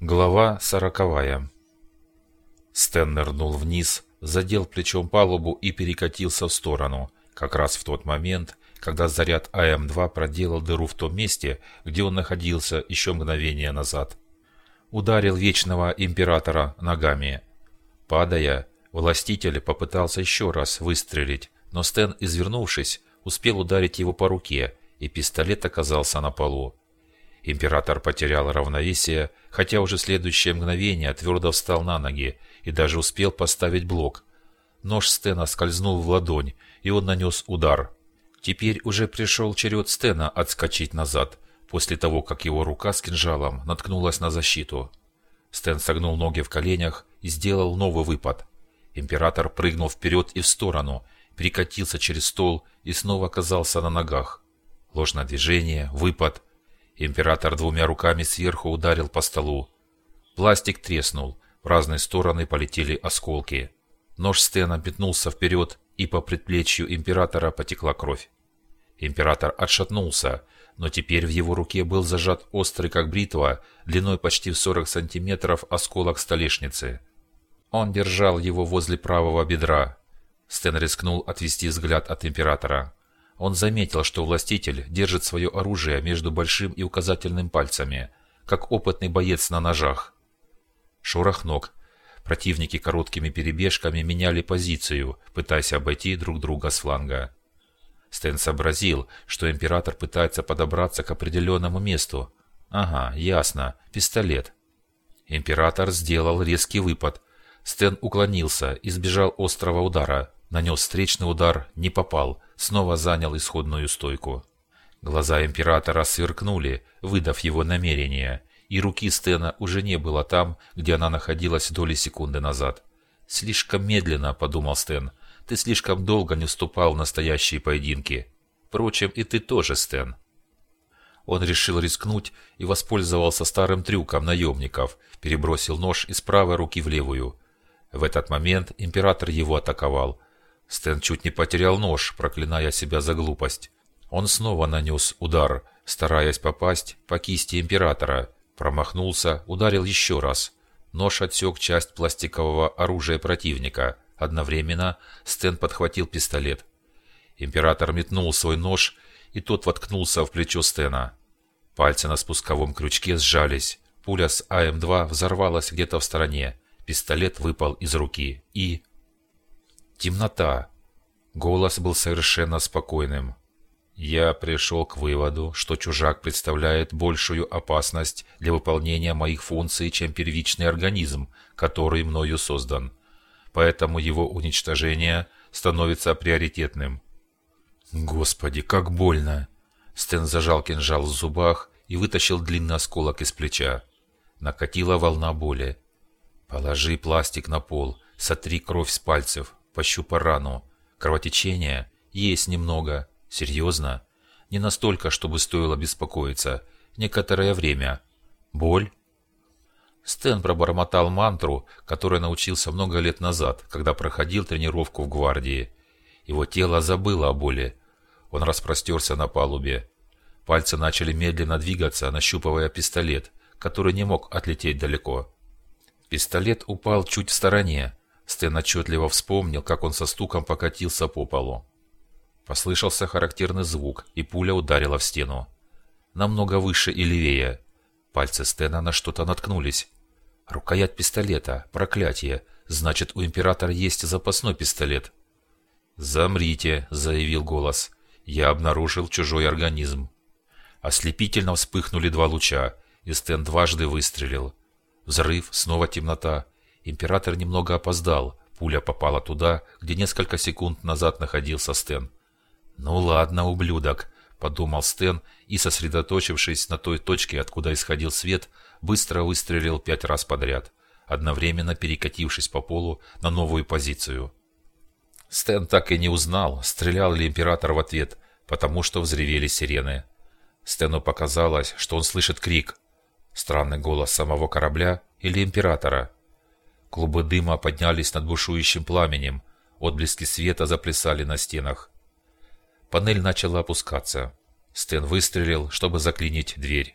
Глава сороковая. Стэн нырнул вниз, задел плечом палубу и перекатился в сторону, как раз в тот момент, когда заряд АМ-2 проделал дыру в том месте, где он находился еще мгновение назад. Ударил Вечного Императора ногами. Падая, властитель попытался еще раз выстрелить, но Стэн, извернувшись, успел ударить его по руке, и пистолет оказался на полу. Император потерял равновесие, хотя уже следующее мгновение твердо встал на ноги и даже успел поставить блок. Нож Стена скользнул в ладонь, и он нанес удар. Теперь уже пришел черед Стена отскочить назад, после того, как его рука с кинжалом наткнулась на защиту. Стэн согнул ноги в коленях и сделал новый выпад. Император прыгнул вперед и в сторону, перекатился через стол и снова оказался на ногах. Ложное движение, выпад – Император двумя руками сверху ударил по столу. Пластик треснул, в разные стороны полетели осколки. Нож Стена метнулся вперед, и по предплечью императора потекла кровь. Император отшатнулся, но теперь в его руке был зажат острый, как бритва, длиной почти в 40 сантиметров осколок столешницы. Он держал его возле правого бедра. Стэн рискнул отвести взгляд от императора. Он заметил, что властитель держит свое оружие между большим и указательным пальцами, как опытный боец на ножах. Шорох ног. Противники короткими перебежками меняли позицию, пытаясь обойти друг друга с фланга. Стэн сообразил, что император пытается подобраться к определенному месту. Ага, ясно, пистолет. Император сделал резкий выпад. Стэн уклонился, избежал острого удара, нанес встречный удар, не попал – снова занял исходную стойку. Глаза императора сверкнули, выдав его намерение, и руки Стена уже не было там, где она находилась доли секунды назад. «Слишком медленно», — подумал Стэн. «Ты слишком долго не вступал в настоящие поединки. Впрочем, и ты тоже, Стэн». Он решил рискнуть и воспользовался старым трюком наемников, перебросил нож из правой руки в левую. В этот момент император его атаковал — Стэн чуть не потерял нож, проклиная себя за глупость. Он снова нанес удар, стараясь попасть по кисти императора. Промахнулся, ударил еще раз. Нож отсек часть пластикового оружия противника. Одновременно Стэн подхватил пистолет. Император метнул свой нож, и тот воткнулся в плечо Стена. Пальцы на спусковом крючке сжались. Пуля с АМ-2 взорвалась где-то в стороне. Пистолет выпал из руки. И... Темнота. Голос был совершенно спокойным. Я пришел к выводу, что чужак представляет большую опасность для выполнения моих функций, чем первичный организм, который мною создан. Поэтому его уничтожение становится приоритетным. Господи, как больно! Стэн зажал кинжал в зубах и вытащил длинный осколок из плеча. Накатила волна боли. Положи пластик на пол, сотри кровь с пальцев, Пощупай рану. Кровотечение? Есть немного. Серьезно? Не настолько, чтобы стоило беспокоиться. Некоторое время. Боль? Стэн пробормотал мантру, которой научился много лет назад, когда проходил тренировку в гвардии. Его тело забыло о боли. Он распростерся на палубе. Пальцы начали медленно двигаться, нащупывая пистолет, который не мог отлететь далеко. Пистолет упал чуть в стороне, Стэн отчетливо вспомнил, как он со стуком покатился по полу. Послышался характерный звук, и пуля ударила в стену. Намного выше и левее. Пальцы Стена на что-то наткнулись. Рукоять пистолета. Проклятие. Значит, у Императора есть запасной пистолет. «Замрите», — заявил голос. «Я обнаружил чужой организм». Ослепительно вспыхнули два луча, и Стэн дважды выстрелил. Взрыв, снова темнота, Император немного опоздал. Пуля попала туда, где несколько секунд назад находился Стэн. «Ну ладно, ублюдок», — подумал Стэн и, сосредоточившись на той точке, откуда исходил свет, быстро выстрелил пять раз подряд, одновременно перекатившись по полу на новую позицию. Стэн так и не узнал, стрелял ли Император в ответ, потому что взревели сирены. Стэну показалось, что он слышит крик. Странный голос самого корабля или Императора — Клубы дыма поднялись над бушующим пламенем, отблески света заплясали на стенах. Панель начала опускаться. Стэн выстрелил, чтобы заклинить дверь.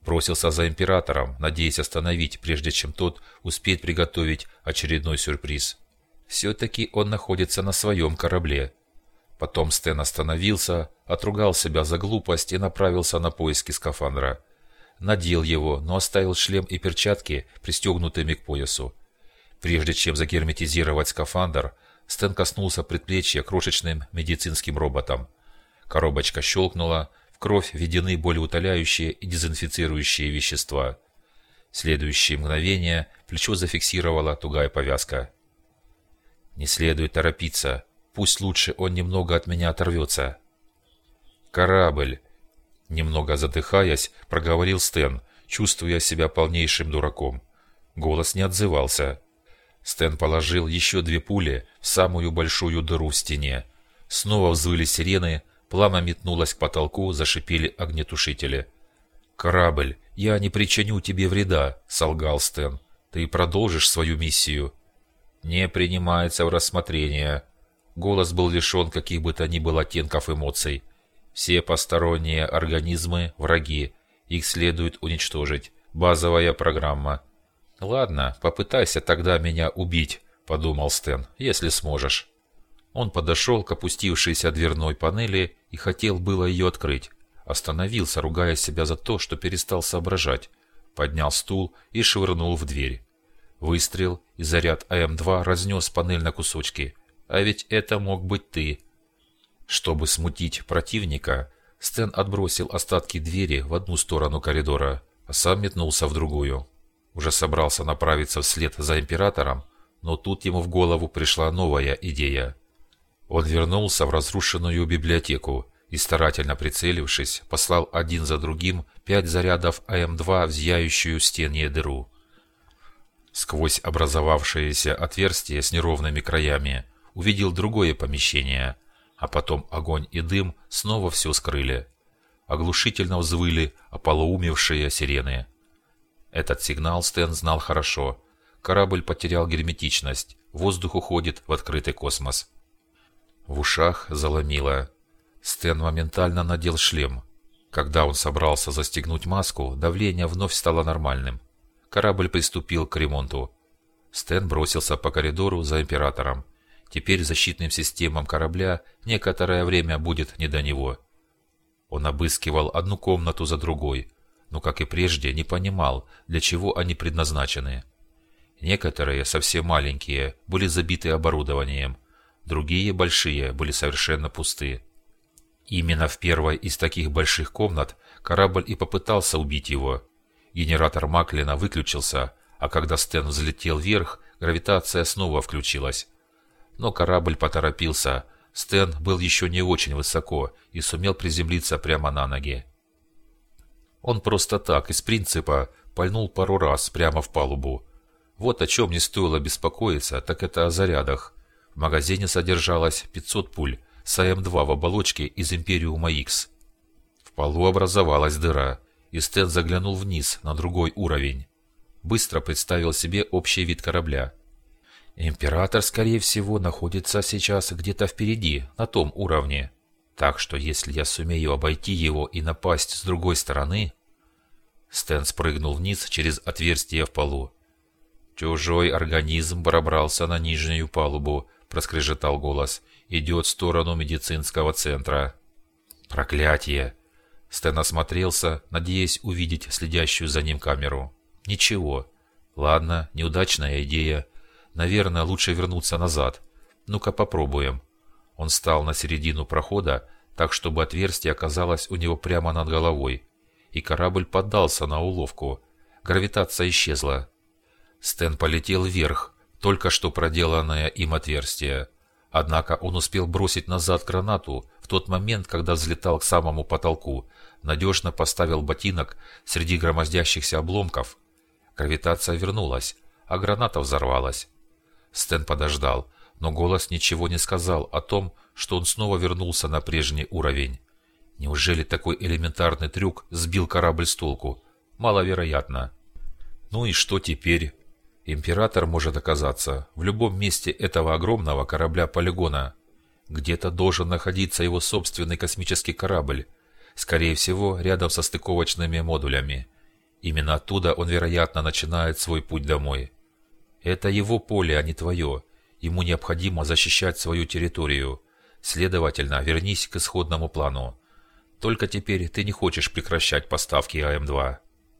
Бросился за императором, надеясь остановить, прежде чем тот успеет приготовить очередной сюрприз. Все-таки он находится на своем корабле. Потом Стэн остановился, отругал себя за глупость и направился на поиски скафандра. Надел его, но оставил шлем и перчатки пристегнутыми к поясу. Прежде чем загерметизировать скафандр, Стэн коснулся предплечья крошечным медицинским роботом. Коробочка щелкнула, в кровь введены болеутоляющие и дезинфицирующие вещества. В следующее мгновение плечо зафиксировала тугая повязка. «Не следует торопиться. Пусть лучше он немного от меня оторвется». «Корабль!» Немного задыхаясь, проговорил Стэн, чувствуя себя полнейшим дураком. Голос не отзывался. Стэн положил еще две пули в самую большую дыру в стене. Снова взвыли сирены, пламя метнулось к потолку, зашипели огнетушители. «Корабль, я не причиню тебе вреда», — солгал Стэн. «Ты продолжишь свою миссию». «Не принимается в рассмотрение». Голос был лишен каких бы то ни было оттенков эмоций. «Все посторонние организмы — враги. Их следует уничтожить. Базовая программа. «Ладно, попытайся тогда меня убить», — подумал Стэн, — «если сможешь». Он подошел к опустившейся дверной панели и хотел было ее открыть. Остановился, ругая себя за то, что перестал соображать. Поднял стул и швырнул в дверь. Выстрел, и заряд АМ-2 разнес панель на кусочки. А ведь это мог быть ты. Чтобы смутить противника, Стэн отбросил остатки двери в одну сторону коридора, а сам метнулся в другую. Уже собрался направиться вслед за императором, но тут ему в голову пришла новая идея. Он вернулся в разрушенную библиотеку и, старательно прицелившись, послал один за другим пять зарядов АМ-2 в зияющую стенье дыру. Сквозь образовавшееся отверстие с неровными краями увидел другое помещение, а потом огонь и дым снова все скрыли. Оглушительно взвыли ополоумевшие сирены. Этот сигнал Стэн знал хорошо. Корабль потерял герметичность. Воздух уходит в открытый космос. В ушах заломило. Стэн моментально надел шлем. Когда он собрался застегнуть маску, давление вновь стало нормальным. Корабль приступил к ремонту. Стэн бросился по коридору за императором. Теперь защитным системам корабля некоторое время будет не до него. Он обыскивал одну комнату за другой, но, как и прежде, не понимал, для чего они предназначены. Некоторые, совсем маленькие, были забиты оборудованием, другие, большие, были совершенно пусты. Именно в первой из таких больших комнат корабль и попытался убить его. Генератор Маклина выключился, а когда Стэн взлетел вверх, гравитация снова включилась. Но корабль поторопился. Стэн был еще не очень высоко и сумел приземлиться прямо на ноги. Он просто так, из принципа, пальнул пару раз прямо в палубу. Вот о чем не стоило беспокоиться, так это о зарядах. В магазине содержалось 500 пуль с АМ-2 в оболочке из Империума X. В полу образовалась дыра, и Стэн заглянул вниз, на другой уровень. Быстро представил себе общий вид корабля. Император, скорее всего, находится сейчас где-то впереди, на том уровне. Так что если я сумею обойти его и напасть с другой стороны... Стэн спрыгнул вниз через отверстие в полу. Чужой организм пробрался на нижнюю палубу, проскрежетал голос. Идет в сторону медицинского центра. Проклятие! Стэн осмотрелся, надеясь увидеть следящую за ним камеру. Ничего. Ладно, неудачная идея. Наверное, лучше вернуться назад. Ну-ка попробуем. Он стал на середину прохода, так чтобы отверстие оказалось у него прямо над головой. И корабль поддался на уловку. Гравитация исчезла. Стэн полетел вверх, только что проделанное им отверстие. Однако он успел бросить назад гранату в тот момент, когда взлетал к самому потолку, надежно поставил ботинок среди громоздящихся обломков. Гравитация вернулась, а граната взорвалась. Стэн подождал, но голос ничего не сказал о том, что он снова вернулся на прежний уровень. Неужели такой элементарный трюк сбил корабль с толку? Маловероятно. Ну и что теперь? Император может оказаться в любом месте этого огромного корабля-полигона. Где-то должен находиться его собственный космический корабль, скорее всего, рядом со стыковочными модулями. Именно оттуда он, вероятно, начинает свой путь домой. Это его поле, а не твое. Ему необходимо защищать свою территорию. Следовательно, вернись к исходному плану. Только теперь ты не хочешь прекращать поставки АМ-2.